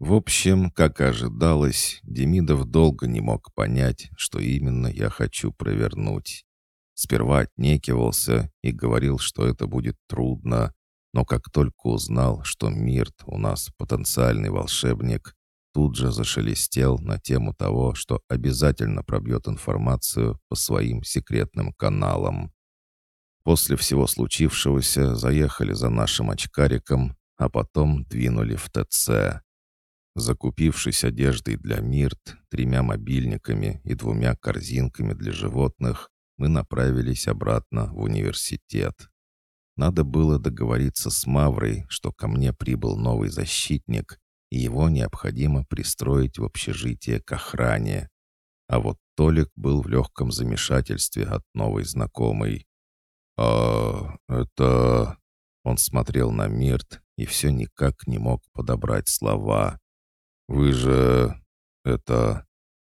В общем, как ожидалось, Демидов долго не мог понять, что именно я хочу провернуть. Сперва отнекивался и говорил, что это будет трудно, но как только узнал, что Мирт у нас потенциальный волшебник, тут же зашелестел на тему того, что обязательно пробьет информацию по своим секретным каналам. После всего случившегося заехали за нашим очкариком, а потом двинули в ТЦ. Закупившись одеждой для Мирт, тремя мобильниками и двумя корзинками для животных, мы направились обратно в университет. Надо было договориться с Маврой, что ко мне прибыл новый защитник, и его необходимо пристроить в общежитие к охране. А вот Толик был в легком замешательстве от новой знакомой. «А это...» Он смотрел на Мирт и все никак не мог подобрать слова. «Вы же... это...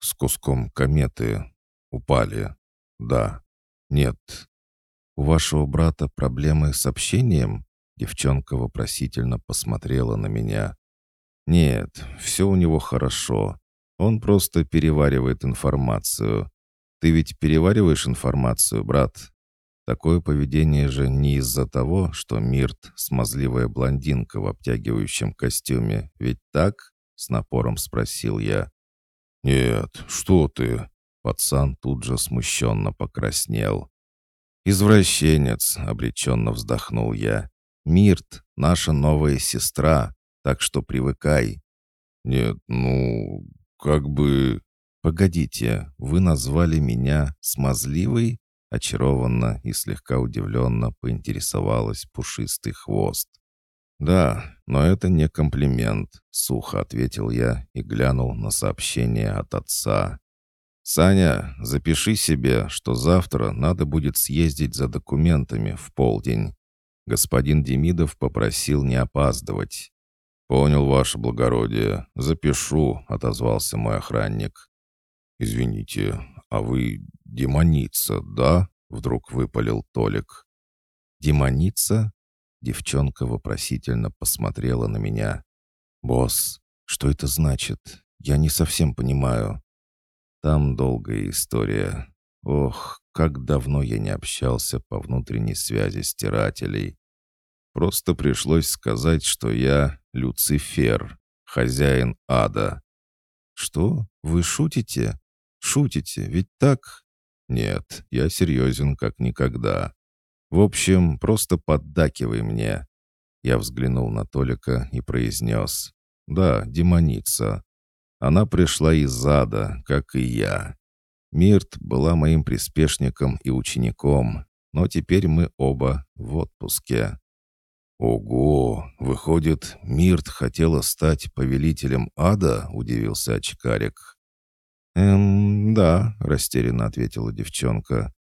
с куском кометы упали?» «Да». «Нет». «У вашего брата проблемы с общением?» Девчонка вопросительно посмотрела на меня. «Нет, все у него хорошо. Он просто переваривает информацию. Ты ведь перевариваешь информацию, брат?» Такое поведение же не из-за того, что Мирт — смазливая блондинка в обтягивающем костюме, ведь так?» — с напором спросил я. «Нет, что ты!» Пацан тут же смущенно покраснел. «Извращенец», — обреченно вздохнул я. «Мирт — наша новая сестра, так что привыкай». «Нет, ну, как бы...» «Погодите, вы назвали меня смазливой?» Очарованно и слегка удивленно поинтересовалась пушистый хвост. «Да, но это не комплимент», — сухо ответил я и глянул на сообщение от отца. «Саня, запиши себе, что завтра надо будет съездить за документами в полдень. Господин Демидов попросил не опаздывать». «Понял, ваше благородие. Запишу», — отозвался мой охранник. «Извините, а вы демоница, да?» — вдруг выпалил Толик. «Демоница?» — девчонка вопросительно посмотрела на меня. «Босс, что это значит? Я не совсем понимаю». Там долгая история. Ох, как давно я не общался по внутренней связи стирателей. Просто пришлось сказать, что я Люцифер, хозяин ада. Что? Вы шутите? Шутите, ведь так? Нет, я серьезен как никогда. В общем, просто поддакивай мне. Я взглянул на Толика и произнес. Да, демоница. Она пришла из ада, как и я. Мирт была моим приспешником и учеником, но теперь мы оба в отпуске. «Ого! Выходит, Мирт хотела стать повелителем ада?» — удивился очкарик. «Эм, да», — растерянно ответила девчонка.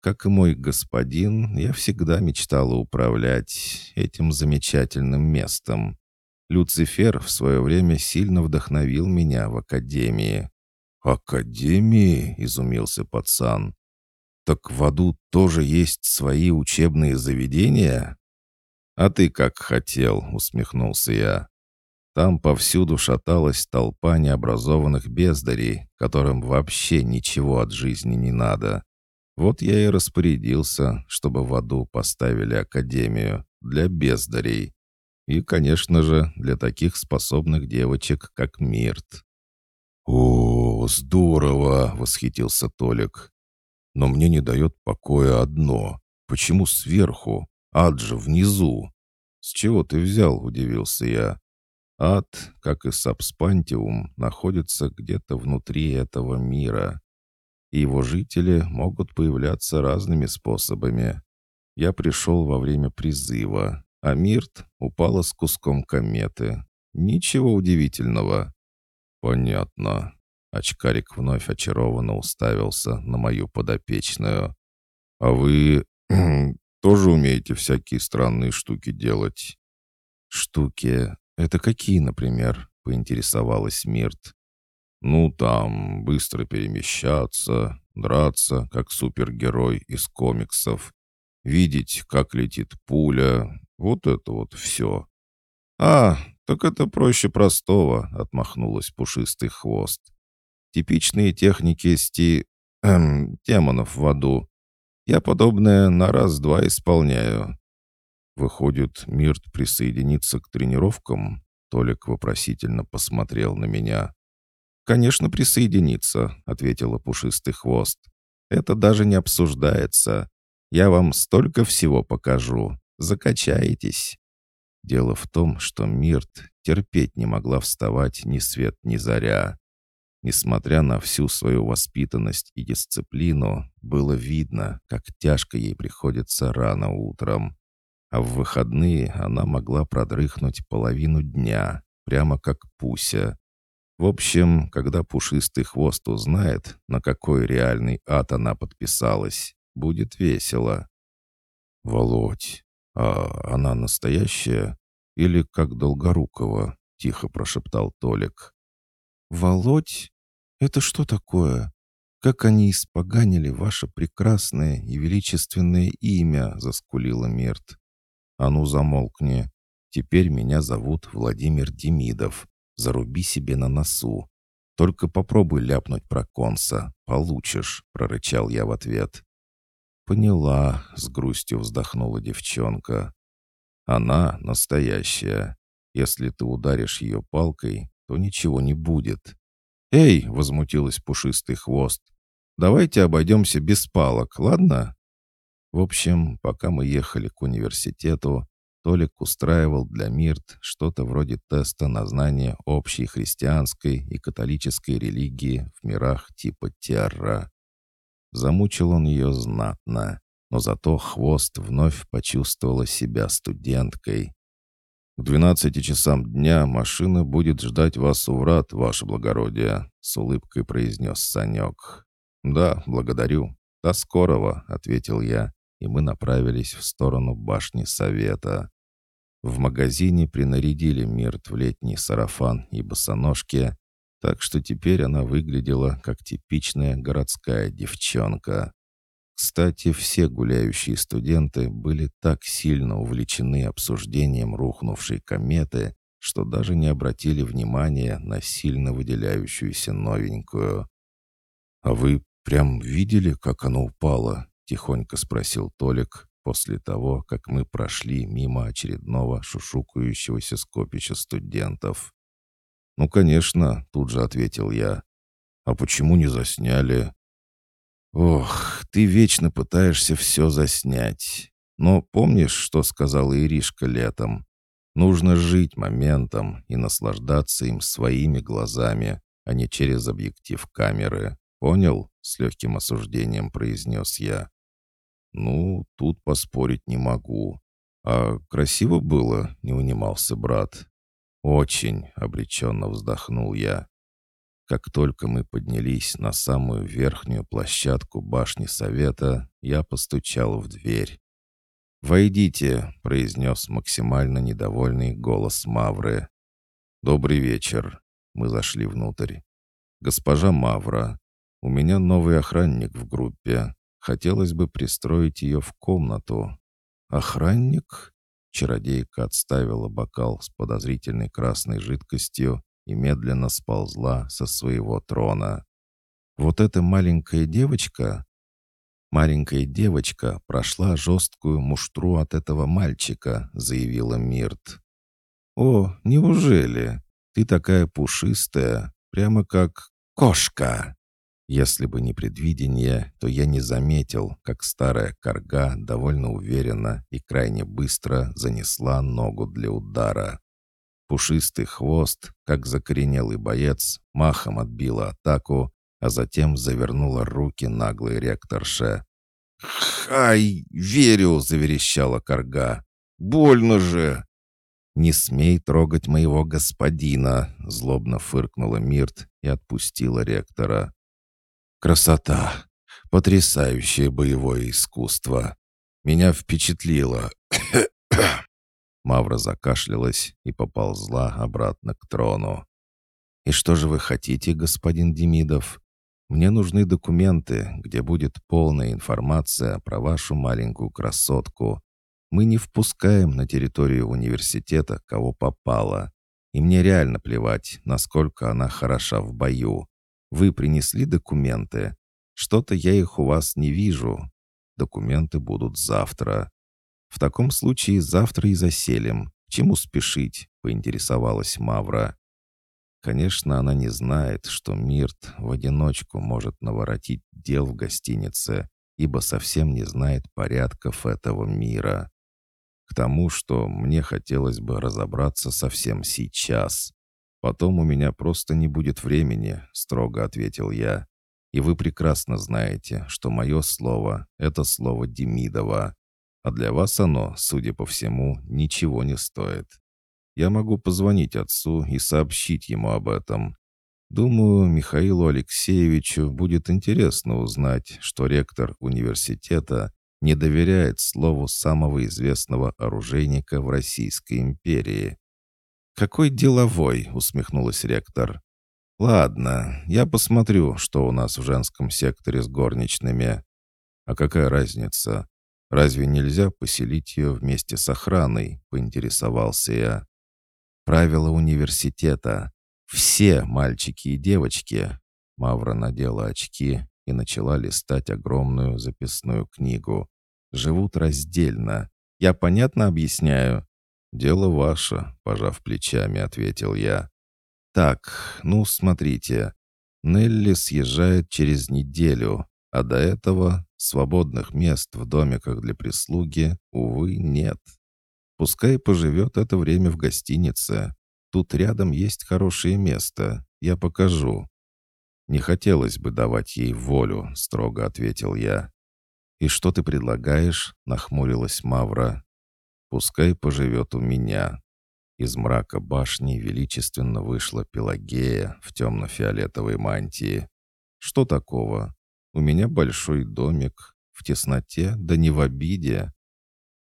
«Как и мой господин, я всегда мечтала управлять этим замечательным местом. Люцифер в свое время сильно вдохновил меня в академии». «Академии?» — изумился пацан. «Так в аду тоже есть свои учебные заведения?» «А ты как хотел», — усмехнулся я. Там повсюду шаталась толпа необразованных бездарей, которым вообще ничего от жизни не надо. Вот я и распорядился, чтобы в аду поставили академию для бездарей. И, конечно же, для таких способных девочек, как Мирт. «О, здорово!» — восхитился Толик. «Но мне не дает покоя одно. Почему сверху? Ад же внизу!» «С чего ты взял?» — удивился я. «Ад, как и Сабспантиум, находится где-то внутри этого мира. И его жители могут появляться разными способами. Я пришел во время призыва, а Мирт упала с куском кометы. Ничего удивительного. Понятно. Очкарик вновь очарованно уставился на мою подопечную. А вы тоже умеете всякие странные штуки делать? Штуки? Это какие, например? Поинтересовалась Мирт. Ну, там, быстро перемещаться, драться, как супергерой из комиксов, видеть, как летит пуля, вот это вот все. А, «Так это проще простого», — отмахнулась пушистый хвост. «Типичные техники сти... Эм, демонов в аду. Я подобное на раз-два исполняю». «Выходит, Мирт присоединится к тренировкам?» Толик вопросительно посмотрел на меня. «Конечно, присоединится», — ответила пушистый хвост. «Это даже не обсуждается. Я вам столько всего покажу. Закачаетесь». Дело в том, что Мирт терпеть не могла вставать ни свет ни заря. Несмотря на всю свою воспитанность и дисциплину, было видно, как тяжко ей приходится рано утром. А в выходные она могла продрыхнуть половину дня, прямо как Пуся. В общем, когда пушистый хвост узнает, на какой реальный ад она подписалась, будет весело. «Володь, «А она настоящая? Или как Долгорукова?» — тихо прошептал Толик. «Володь? Это что такое? Как они испоганили ваше прекрасное и величественное имя?» — заскулила Мирт. «А ну, замолкни. Теперь меня зовут Владимир Демидов. Заруби себе на носу. Только попробуй ляпнуть про конса. Получишь», — прорычал я в ответ. «Поняла», — с грустью вздохнула девчонка. «Она настоящая. Если ты ударишь ее палкой, то ничего не будет». «Эй!» — возмутилась пушистый хвост. «Давайте обойдемся без палок, ладно?» В общем, пока мы ехали к университету, Толик устраивал для Мирт что-то вроде теста на знание общей христианской и католической религии в мирах типа Терра. Замучил он ее знатно, но зато хвост вновь почувствовала себя студенткой. «К двенадцати часам дня машина будет ждать вас у врат, ваше благородие», — с улыбкой произнес Санек. «Да, благодарю. До скорого», — ответил я, и мы направились в сторону башни Совета. В магазине принарядили Мирт в летний сарафан и босоножки, так что теперь она выглядела как типичная городская девчонка. Кстати, все гуляющие студенты были так сильно увлечены обсуждением рухнувшей кометы, что даже не обратили внимания на сильно выделяющуюся новенькую. «А вы прям видели, как она упала?» — тихонько спросил Толик после того, как мы прошли мимо очередного шушукающегося скопища студентов. «Ну, конечно», — тут же ответил я. «А почему не засняли?» «Ох, ты вечно пытаешься все заснять. Но помнишь, что сказала Иришка летом? Нужно жить моментом и наслаждаться им своими глазами, а не через объектив камеры. Понял?» — с легким осуждением произнес я. «Ну, тут поспорить не могу. А красиво было?» — не унимался брат. «Очень», — обреченно вздохнул я. Как только мы поднялись на самую верхнюю площадку башни Совета, я постучал в дверь. «Войдите», — произнес максимально недовольный голос Мавры. «Добрый вечер». Мы зашли внутрь. «Госпожа Мавра, у меня новый охранник в группе. Хотелось бы пристроить ее в комнату». «Охранник?» Чародейка отставила бокал с подозрительной красной жидкостью и медленно сползла со своего трона. «Вот эта маленькая девочка...» «Маленькая девочка прошла жесткую муштру от этого мальчика», — заявила Мирт. «О, неужели? Ты такая пушистая, прямо как кошка!» Если бы не предвидение, то я не заметил, как старая корга довольно уверенно и крайне быстро занесла ногу для удара. Пушистый хвост, как закоренелый боец, махом отбила атаку, а затем завернула руки наглой ректорше. «Хай, верю!» — заверещала корга. «Больно же!» «Не смей трогать моего господина!» — злобно фыркнула Мирт и отпустила ректора. Красота! Потрясающее боевое искусство! Меня впечатлило!» Мавра закашлялась и поползла обратно к трону. «И что же вы хотите, господин Демидов? Мне нужны документы, где будет полная информация про вашу маленькую красотку. Мы не впускаем на территорию университета, кого попало. И мне реально плевать, насколько она хороша в бою. Вы принесли документы? Что-то я их у вас не вижу. Документы будут завтра. В таком случае завтра и заселим. чему спешить?» — поинтересовалась Мавра. Конечно, она не знает, что Мирт в одиночку может наворотить дел в гостинице, ибо совсем не знает порядков этого мира. К тому, что мне хотелось бы разобраться совсем сейчас. Потом у меня просто не будет времени, строго ответил я. И вы прекрасно знаете, что мое слово — это слово Демидова. А для вас оно, судя по всему, ничего не стоит. Я могу позвонить отцу и сообщить ему об этом. Думаю, Михаилу Алексеевичу будет интересно узнать, что ректор университета не доверяет слову самого известного оружейника в Российской империи. «Какой деловой!» — усмехнулась ректор. «Ладно, я посмотрю, что у нас в женском секторе с горничными. А какая разница? Разве нельзя поселить ее вместе с охраной?» — поинтересовался я. «Правила университета. Все мальчики и девочки». Мавра надела очки и начала листать огромную записную книгу. «Живут раздельно. Я понятно объясняю?» «Дело ваше», — пожав плечами, ответил я. «Так, ну, смотрите. Нелли съезжает через неделю, а до этого свободных мест в домиках для прислуги, увы, нет. Пускай поживет это время в гостинице. Тут рядом есть хорошее место. Я покажу». «Не хотелось бы давать ей волю», — строго ответил я. «И что ты предлагаешь?» — нахмурилась Мавра. «Пускай поживет у меня». Из мрака башни величественно вышла Пелагея в темно-фиолетовой мантии. «Что такого? У меня большой домик, в тесноте, да не в обиде.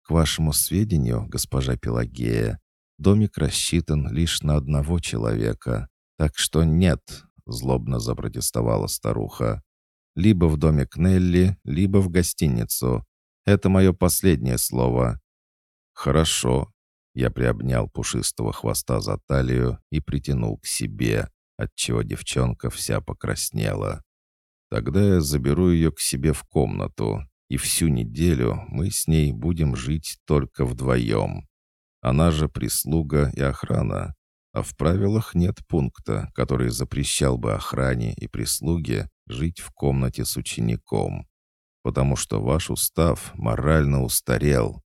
К вашему сведению, госпожа Пелагея, домик рассчитан лишь на одного человека, так что нет, злобно запротестовала старуха. Либо в домик Нелли, либо в гостиницу. Это мое последнее слово. Хорошо. Я приобнял пушистого хвоста за талию и притянул к себе, отчего девчонка вся покраснела. Тогда я заберу ее к себе в комнату, и всю неделю мы с ней будем жить только вдвоем. Она же прислуга и охрана, а в правилах нет пункта, который запрещал бы охране и прислуге жить в комнате с учеником, потому что ваш устав морально устарел.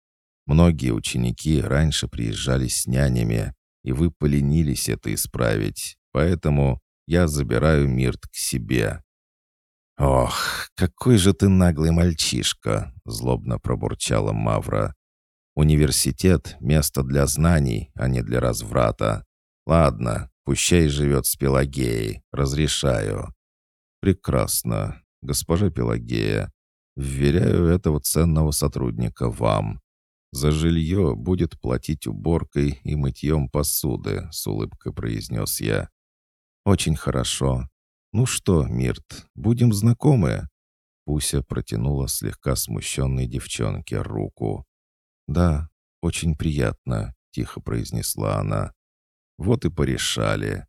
Многие ученики раньше приезжали с нянями, и вы поленились это исправить, поэтому я забираю Мирт к себе. «Ох, какой же ты наглый мальчишка!» — злобно пробурчала Мавра. «Университет — место для знаний, а не для разврата. Ладно, пущай живет с Пелагеей, разрешаю». «Прекрасно, госпожа Пелагея. Вверяю этого ценного сотрудника вам. За жилье будет платить уборкой и мытьем посуды», — с улыбкой произнес я. «Очень хорошо. «Ну что, Мирт, будем знакомы?» Пуся протянула слегка смущенной девчонке руку. «Да, очень приятно», — тихо произнесла она. «Вот и порешали.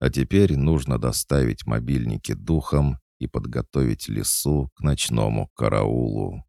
А теперь нужно доставить мобильники духом и подготовить лесу к ночному караулу».